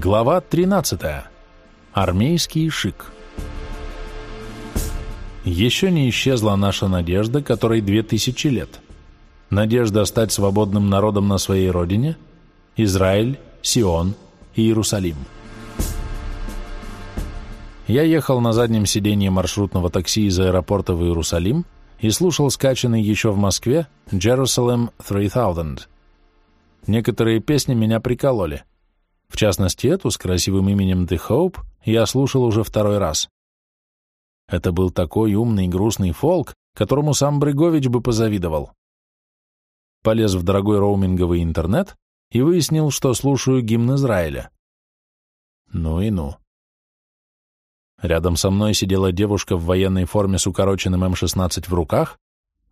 Глава 13. Армейский шик. Еще не исчезла наша надежда, которой две тысячи лет. Надежда стать свободным народом на своей родине – Израиль, Сион и Иерусалим. Я ехал на заднем сиденье маршрутного такси из аэропорта в Иерусалим и слушал скачанный еще в Москве «Jerusalem 3000». Некоторые песни меня прикололи. В частности, эту с красивым именем The Hope я слушал уже второй раз. Это был такой умный грустный фолк, которому сам Брыгович бы позавидовал. Полез в дорогой роуминговый интернет и выяснил, что слушаю гимн Израиля. Ну и ну. Рядом со мной сидела девушка в военной форме с укороченным М-16 в руках,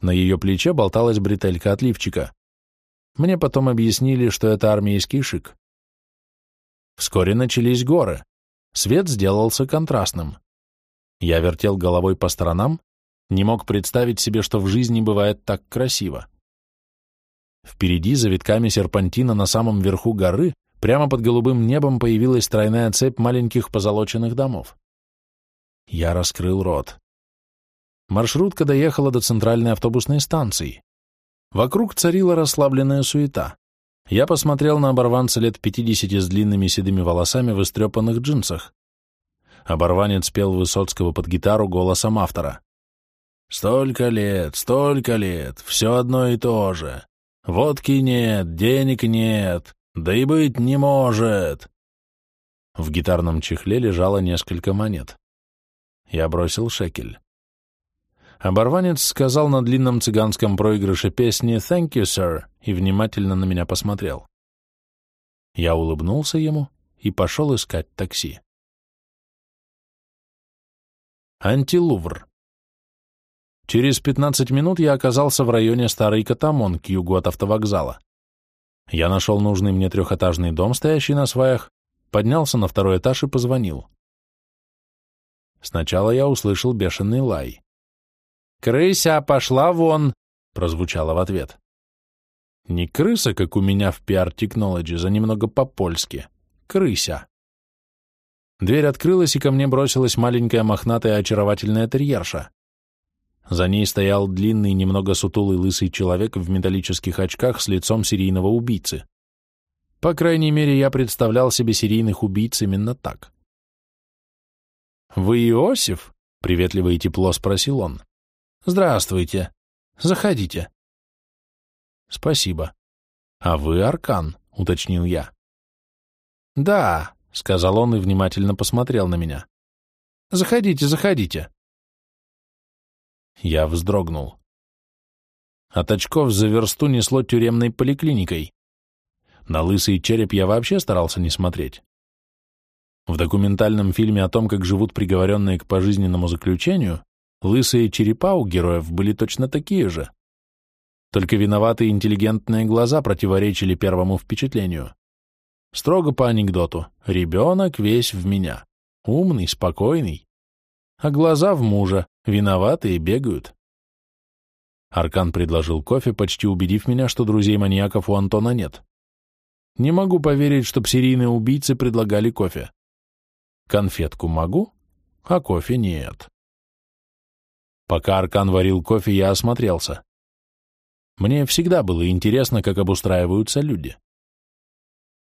на ее плече болталась бретелька от лифчика. Мне потом объяснили, что это армейский шик. Вскоре начались горы. Свет сделался контрастным. Я вертел головой по сторонам, не мог представить себе, что в жизни бывает так красиво. Впереди, за витками серпантина на самом верху горы, прямо под голубым небом появилась тройная цепь маленьких позолоченных домов. Я раскрыл рот. Маршрутка доехала до центральной автобусной станции. Вокруг царила расслабленная суета. Я посмотрел на оборванца лет пятидесяти с длинными седыми волосами в истрепанных джинсах. Оборванец пел Высоцкого под гитару голосом автора. «Столько лет, столько лет, все одно и то же. Водки нет, денег нет, да и быть не может». В гитарном чехле лежало несколько монет. Я бросил шекель. Оборванец сказал на длинном цыганском проигрыше песни «Thank you, sir» и внимательно на меня посмотрел. Я улыбнулся ему и пошел искать такси. Антилувр. Через 15 минут я оказался в районе Старый Катамон, к югу от автовокзала. Я нашел нужный мне трехэтажный дом, стоящий на сваях, поднялся на второй этаж и позвонил. Сначала я услышал бешеный лай. «Крыся, пошла вон!» — прозвучало в ответ. Не крыса, как у меня в PR Technologies, а немного по-польски. Крыся. Дверь открылась, и ко мне бросилась маленькая мохнатая очаровательная терьерша. За ней стоял длинный, немного сутулый лысый человек в металлических очках с лицом серийного убийцы. По крайней мере, я представлял себе серийных убийц именно так. «Вы Иосиф?» — приветливо и тепло спросил он. «Здравствуйте. Заходите». «Спасибо. А вы Аркан?» — уточнил я. «Да», — сказал он и внимательно посмотрел на меня. «Заходите, заходите». Я вздрогнул. От очков за версту несло тюремной поликлиникой. На лысый череп я вообще старался не смотреть. В документальном фильме о том, как живут приговоренные к пожизненному заключению, Лысые черепа у героев были точно такие же. Только виноватые интеллигентные глаза противоречили первому впечатлению. Строго по анекдоту. Ребенок весь в меня. Умный, спокойный. А глаза в мужа. Виноватые бегают. Аркан предложил кофе, почти убедив меня, что друзей-маньяков у Антона нет. Не могу поверить, чтоб серийные убийцы предлагали кофе. Конфетку могу, а кофе нет. Пока Аркан варил кофе, я осмотрелся. Мне всегда было интересно, как обустраиваются люди.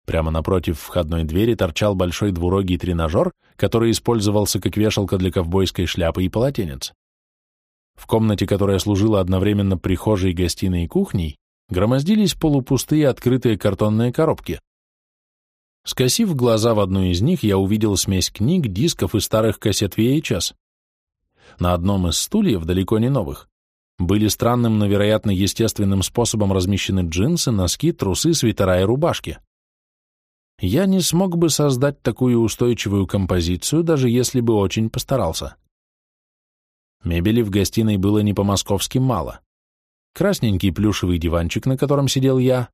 Прямо напротив входной двери торчал большой двурогий тренажер, который использовался как вешалка для ковбойской шляпы и полотенец. В комнате, которая служила одновременно прихожей, гостиной и кухней, громоздились полупустые открытые картонные коробки. Скосив глаза в одну из них, я увидел смесь книг, дисков и старых кассет VHS. На одном из стульев, далеко не новых, были странным, но, вероятно, естественным способом размещены джинсы, носки, трусы, свитера и рубашки. Я не смог бы создать такую устойчивую композицию, даже если бы очень постарался. Мебели в гостиной было не по-московски мало. Красненький плюшевый диванчик, на котором сидел я,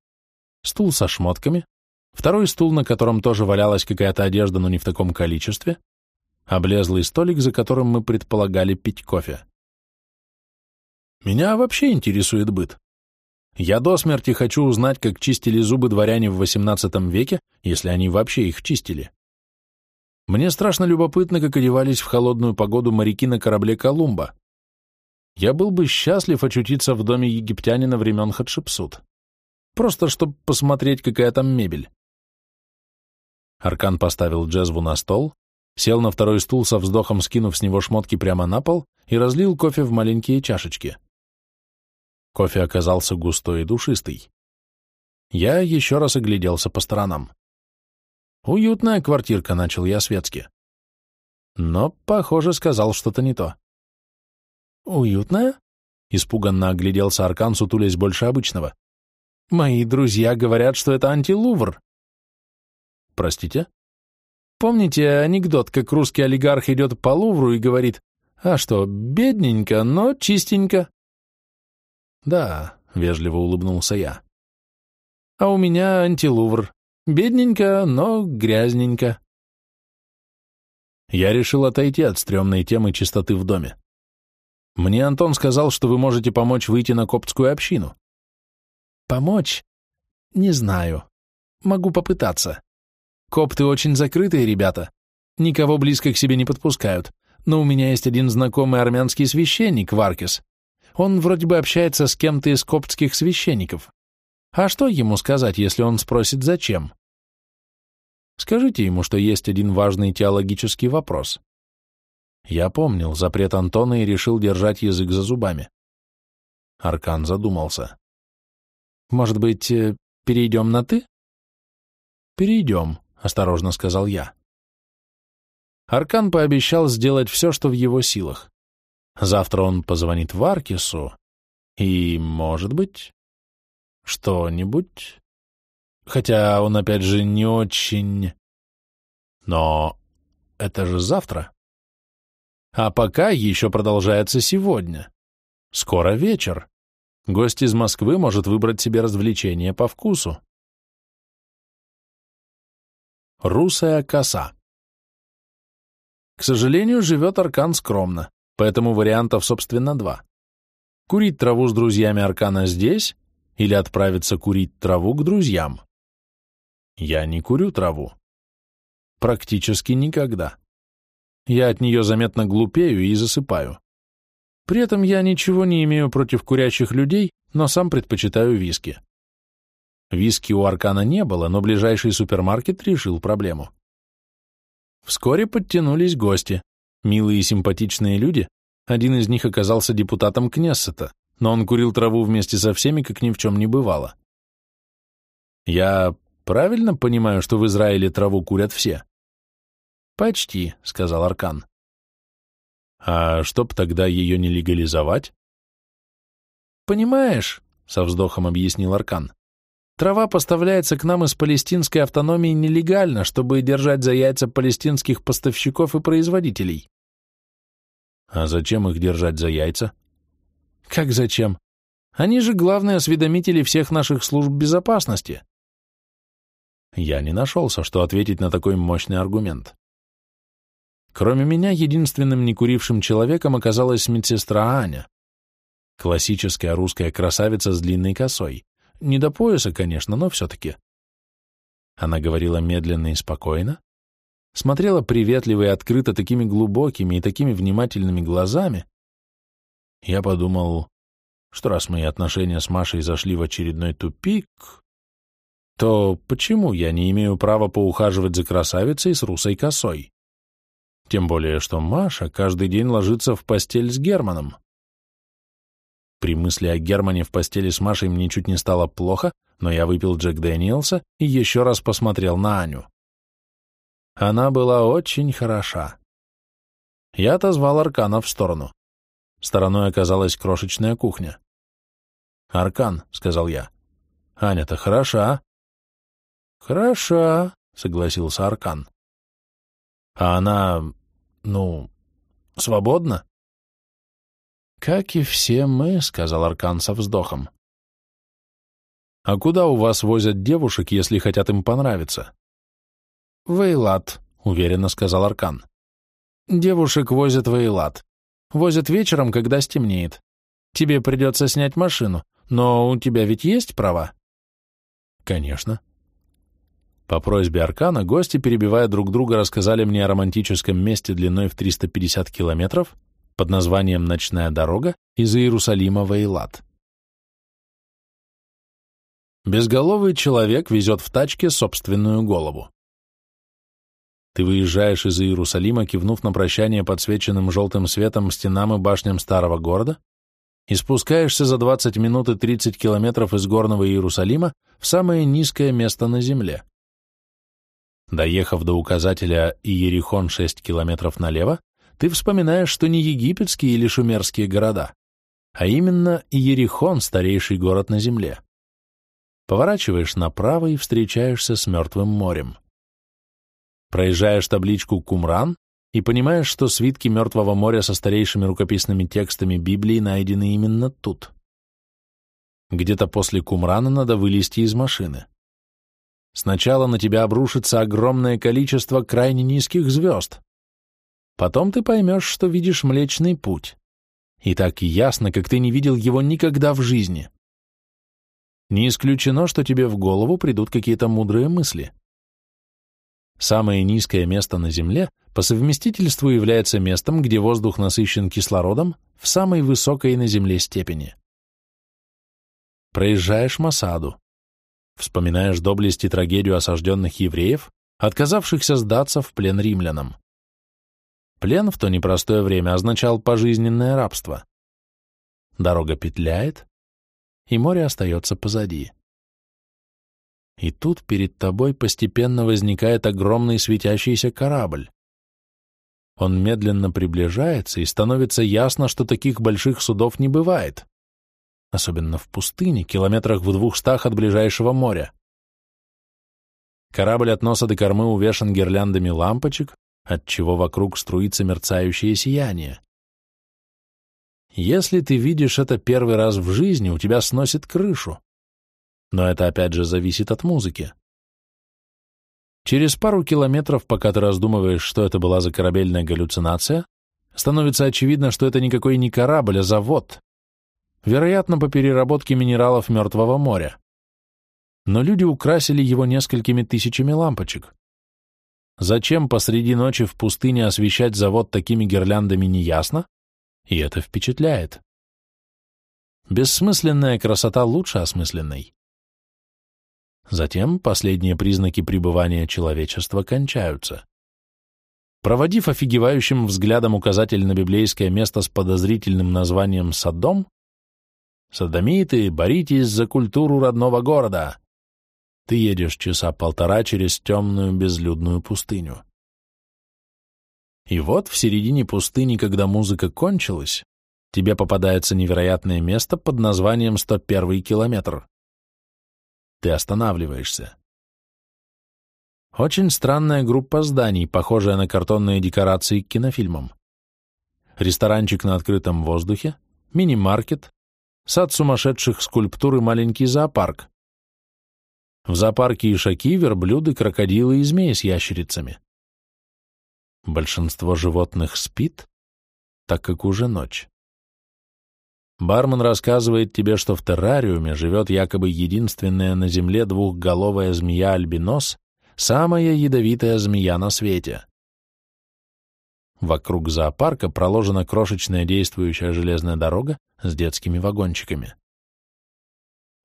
стул со шмотками, второй стул, на котором тоже валялась какая-то одежда, но не в таком количестве, облезлый столик, за которым мы предполагали пить кофе. Меня вообще интересует быт. Я до смерти хочу узнать, как чистили зубы дворяне в XVIII веке, если они вообще их чистили. Мне страшно любопытно, как одевались в холодную погоду моряки на корабле «Колумба». Я был бы счастлив очутиться в доме египтянина времен Хатшепсут. Просто чтобы посмотреть, какая там мебель. Аркан поставил джезву на стол, сел на второй стул со вздохом, скинув с него шмотки прямо на пол и разлил кофе в маленькие чашечки. Кофе оказался густой и душистый. Я еще раз огляделся по сторонам. «Уютная квартирка», — начал я светски. Но, похоже, сказал что-то не то. «Уютная?» — испуганно огляделся Аркан, сутулясь больше обычного. «Мои друзья говорят, что это антилувр». «Простите?» «Помните анекдот, как русский олигарх идет по Лувру и говорит, а что, бедненько, но чистенько?» «Да», — вежливо улыбнулся я. «А у меня антилувр. Бедненько, но грязненько». Я решил отойти от стрёмной темы чистоты в доме. Мне Антон сказал, что вы можете помочь выйти на коптскую общину. Помочь? Не знаю. Могу попытаться. Копты очень закрытые ребята. Никого близко к себе не подпускают. Но у меня есть один знакомый армянский священник, Варкис. Он вроде бы общается с кем-то из коптских священников. А что ему сказать, если он спросит, зачем? Скажите ему, что есть один важный теологический вопрос. Я помнил запрет Антона и решил держать язык за зубами. Аркан задумался. «Может быть, э, перейдем на «ты»?» «Перейдем», — осторожно сказал я. Аркан пообещал сделать все, что в его силах. Завтра он позвонит Варкису и, может быть, что-нибудь. Хотя он, опять же, не очень... Но это же завтра. А пока еще продолжается сегодня. Скоро вечер. Гость из Москвы может выбрать себе развлечение по вкусу. Русая коса. К сожалению, живет Аркан скромно поэтому вариантов, собственно, два. Курить траву с друзьями Аркана здесь или отправиться курить траву к друзьям. Я не курю траву. Практически никогда. Я от нее заметно глупею и засыпаю. При этом я ничего не имею против курящих людей, но сам предпочитаю виски. Виски у Аркана не было, но ближайший супермаркет решил проблему. Вскоре подтянулись гости, Милые и симпатичные люди, один из них оказался депутатом Кнессета, но он курил траву вместе со всеми, как ни в чем не бывало. «Я правильно понимаю, что в Израиле траву курят все?» «Почти», — сказал Аркан. «А чтоб тогда ее не легализовать?» «Понимаешь», — со вздохом объяснил Аркан, Трава поставляется к нам из палестинской автономии нелегально, чтобы держать за яйца палестинских поставщиков и производителей. А зачем их держать за яйца? Как зачем? Они же главные осведомители всех наших служб безопасности. Я не нашелся, что ответить на такой мощный аргумент. Кроме меня, единственным некурившим человеком оказалась медсестра Аня. Классическая русская красавица с длинной косой. Не до пояса, конечно, но все-таки. Она говорила медленно и спокойно, смотрела приветливо и открыто такими глубокими и такими внимательными глазами. Я подумал, что раз мои отношения с Машей зашли в очередной тупик, то почему я не имею права поухаживать за красавицей с русой косой? Тем более, что Маша каждый день ложится в постель с Германом. При мысли о Германе в постели с Машей мне чуть не стало плохо, но я выпил Джек Дэниелса и еще раз посмотрел на Аню. Она была очень хороша. Я отозвал Аркана в сторону. Стороной оказалась крошечная кухня. «Аркан», — сказал я. «Аня-то хороша». «Хороша», — согласился Аркан. «А она, ну, свободна?» «Как и все мы», — сказал Аркан со вздохом. «А куда у вас возят девушек, если хотят им понравиться?» «В Эйлат», — уверенно сказал Аркан. «Девушек возят в Эйлат. Возят вечером, когда стемнеет. Тебе придется снять машину, Но у тебя ведь есть права? Конечно. По просьбе Аркана гости, перебивая друг друга, рассказали мне о романтическом месте длиной в 350 километров под названием «Ночная дорога» из Иерусалима в Эйлат. Безголовый человек везет в тачке собственную голову. Ты выезжаешь из Иерусалима, кивнув на прощание подсвеченным желтым светом стенам и башням старого города, и спускаешься за 20 минут и 30 километров из горного Иерусалима в самое низкое место на земле. Доехав до указателя Иерихон 6 километров налево, ты вспоминаешь, что не египетские или шумерские города, а именно Иерихон, старейший город на земле. Поворачиваешь направо и встречаешься с мертвым морем. Проезжаешь табличку «Кумран» и понимаешь, что свитки Мертвого моря со старейшими рукописными текстами Библии найдены именно тут. Где-то после Кумрана надо вылезти из машины. Сначала на тебя обрушится огромное количество крайне низких звезд. Потом ты поймешь, что видишь Млечный Путь. И так ясно, как ты не видел его никогда в жизни. Не исключено, что тебе в голову придут какие-то мудрые мысли. Самое низкое место на Земле по совместительству является местом, где воздух насыщен кислородом в самой высокой на Земле степени. Проезжаешь Масаду, Вспоминаешь доблесть и трагедию осажденных евреев, отказавшихся сдаться в плен римлянам. Плен в то непростое время означал пожизненное рабство. Дорога петляет, и море остается позади. И тут перед тобой постепенно возникает огромный светящийся корабль. Он медленно приближается, и становится ясно, что таких больших судов не бывает особенно в пустыне, километрах в двухстах от ближайшего моря. Корабль от носа до кормы увешан гирляндами лампочек, отчего вокруг струится мерцающее сияние. Если ты видишь это первый раз в жизни, у тебя сносит крышу. Но это опять же зависит от музыки. Через пару километров, пока ты раздумываешь, что это была за корабельная галлюцинация, становится очевидно, что это никакой не корабль, а завод вероятно, по переработке минералов Мертвого моря. Но люди украсили его несколькими тысячами лампочек. Зачем посреди ночи в пустыне освещать завод такими гирляндами неясно, и это впечатляет. Бессмысленная красота лучше осмысленной. Затем последние признаки пребывания человечества кончаются. Проводив офигевающим взглядом указатель на библейское место с подозрительным названием Содом, Садомиты, боритесь за культуру родного города. Ты едешь часа полтора через темную безлюдную пустыню. И вот в середине пустыни, когда музыка кончилась, тебе попадается невероятное место под названием 101 километр. Ты останавливаешься. Очень странная группа зданий, похожая на картонные декорации к кинофильмам. Ресторанчик на открытом воздухе, мини-маркет, сад сумасшедших скульптур и маленький зоопарк. В зоопарке ишаки, верблюды, крокодилы и змеи с ящерицами. Большинство животных спит, так как уже ночь. Бармен рассказывает тебе, что в террариуме живет якобы единственная на Земле двухголовая змея-альбинос, самая ядовитая змея на свете. Вокруг зоопарка проложена крошечная действующая железная дорога с детскими вагончиками.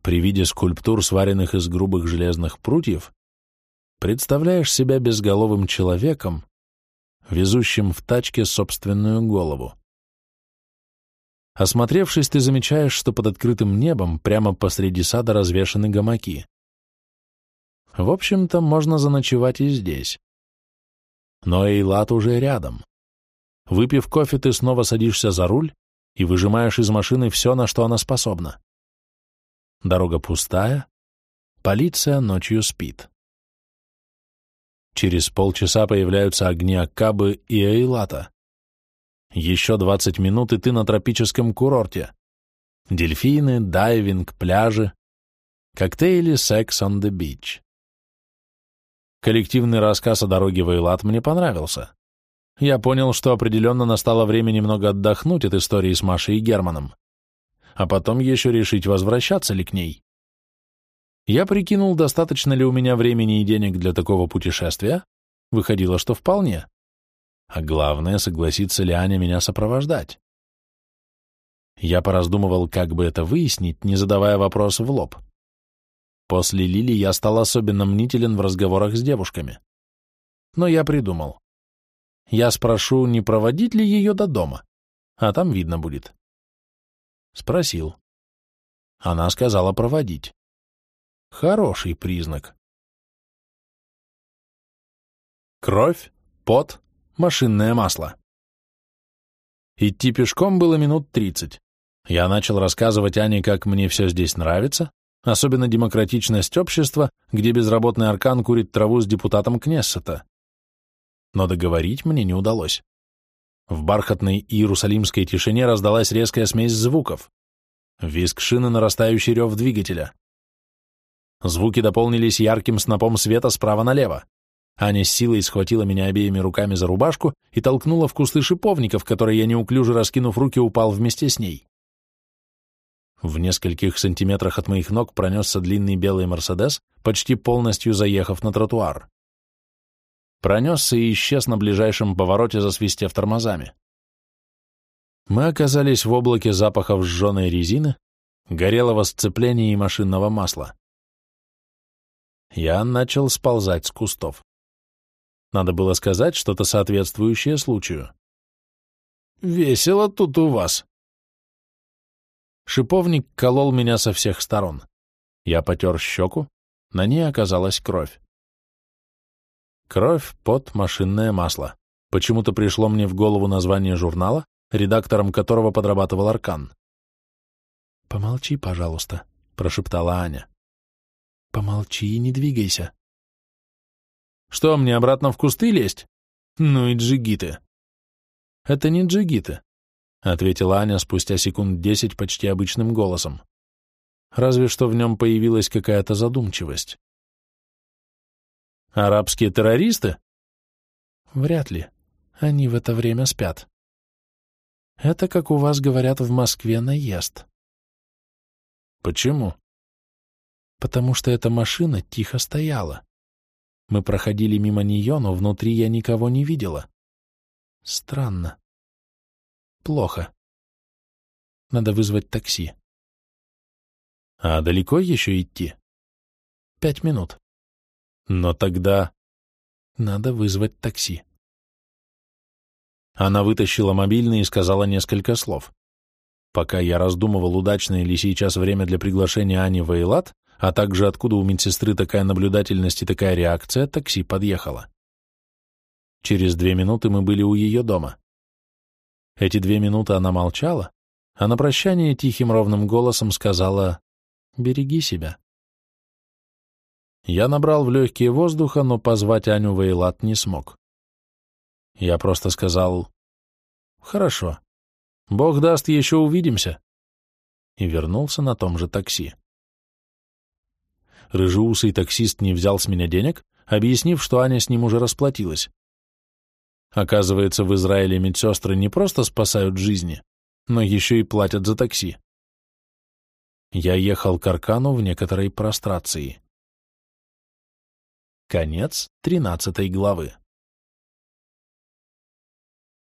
При виде скульптур, сваренных из грубых железных прутьев, представляешь себя безголовым человеком, везущим в тачке собственную голову. Осмотревшись, ты замечаешь, что под открытым небом прямо посреди сада развешаны гамаки. В общем-то, можно заночевать и здесь. Но Эйлат уже рядом. Выпив кофе, ты снова садишься за руль и выжимаешь из машины все, на что она способна. Дорога пустая, полиция ночью спит. Через полчаса появляются огни Аккабы и Эйлата. Еще 20 минут, и ты на тропическом курорте. Дельфины, дайвинг, пляжи, коктейли «Sex on the Beach». Коллективный рассказ о дороге в Эйлат мне понравился я понял, что определенно настало время немного отдохнуть от истории с Машей и Германом. А потом еще решить, возвращаться ли к ней. Я прикинул, достаточно ли у меня времени и денег для такого путешествия, выходило, что вполне. А главное, согласится ли Аня меня сопровождать. Я пораздумывал, как бы это выяснить, не задавая вопрос в лоб. После Лили я стал особенно мнителен в разговорах с девушками. Но я придумал. Я спрошу, не проводить ли ее до дома, а там видно будет. Спросил. Она сказала проводить. Хороший признак. Кровь, пот, машинное масло. Идти пешком было минут тридцать. Я начал рассказывать Ане, как мне все здесь нравится, особенно демократичность общества, где безработный аркан курит траву с депутатом Кнессета. Но договорить мне не удалось. В бархатной иерусалимской тишине раздалась резкая смесь звуков. Виск шины, нарастающий рев двигателя. Звуки дополнились ярким снопом света справа налево. Аня с силой схватила меня обеими руками за рубашку и толкнула в кусты шиповников, которые я неуклюже раскинув руки упал вместе с ней. В нескольких сантиметрах от моих ног пронесся длинный белый «Мерседес», почти полностью заехав на тротуар. Пронесся и исчез на ближайшем повороте, засвистев тормозами. Мы оказались в облаке запахов сжженной резины, горелого сцепления и машинного масла. Я начал сползать с кустов. Надо было сказать что-то соответствующее случаю. «Весело тут у вас», Шиповник колол меня со всех сторон. Я потер щеку, на ней оказалась кровь. Кровь, пот, машинное масло. Почему-то пришло мне в голову название журнала, редактором которого подрабатывал Аркан. «Помолчи, пожалуйста», — прошептала Аня. «Помолчи и не двигайся». «Что, мне обратно в кусты лезть? Ну и джигиты». «Это не джигиты. — ответила Аня спустя секунд десять почти обычным голосом. Разве что в нем появилась какая-то задумчивость. «Арабские террористы?» «Вряд ли. Они в это время спят. Это, как у вас говорят в Москве, наезд». «Почему?» «Потому что эта машина тихо стояла. Мы проходили мимо нее, но внутри я никого не видела. Странно. Плохо. Надо вызвать такси. А далеко еще идти? Пять минут. Но тогда надо вызвать такси. Она вытащила мобильный и сказала несколько слов. Пока я раздумывал, удачное ли сейчас время для приглашения Ани в Эйлат, а также откуда у медсестры такая наблюдательность и такая реакция, такси подъехало. Через две минуты мы были у ее дома. Эти две минуты она молчала, а на прощание тихим ровным голосом сказала «Береги себя». Я набрал в легкие воздуха, но позвать Аню Вейлат не смог. Я просто сказал «Хорошо, Бог даст, еще увидимся» и вернулся на том же такси. Рыжеусый таксист не взял с меня денег, объяснив, что Аня с ним уже расплатилась. Оказывается, в Израиле медсестры не просто спасают жизни, но еще и платят за такси. Я ехал к Аркану в некоторой прострации. Конец тринадцатой главы.